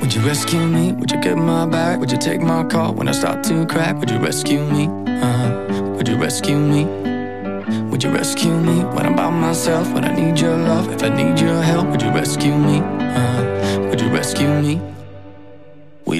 Would you rescue me? Would you get my back? Would you take my call when I start to crack? Would you rescue me? Uh, would you rescue me? Would you rescue me when I'm by myself? When I need your love, if I need your help, would you rescue me? Uh, would you rescue me?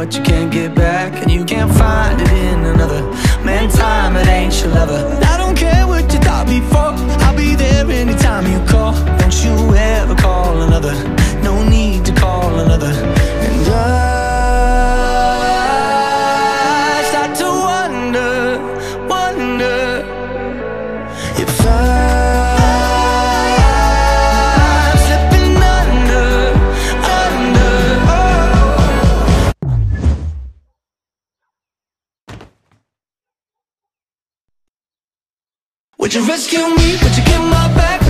What you can't get back, and you can't find it in another. Man, time it ain't your lover. I don't care what you thought before. I'll be there anytime you call. Don't you ever call another. No need to call another. And I start to wonder, wonder if I'm Would you rescue me? Would you get my back?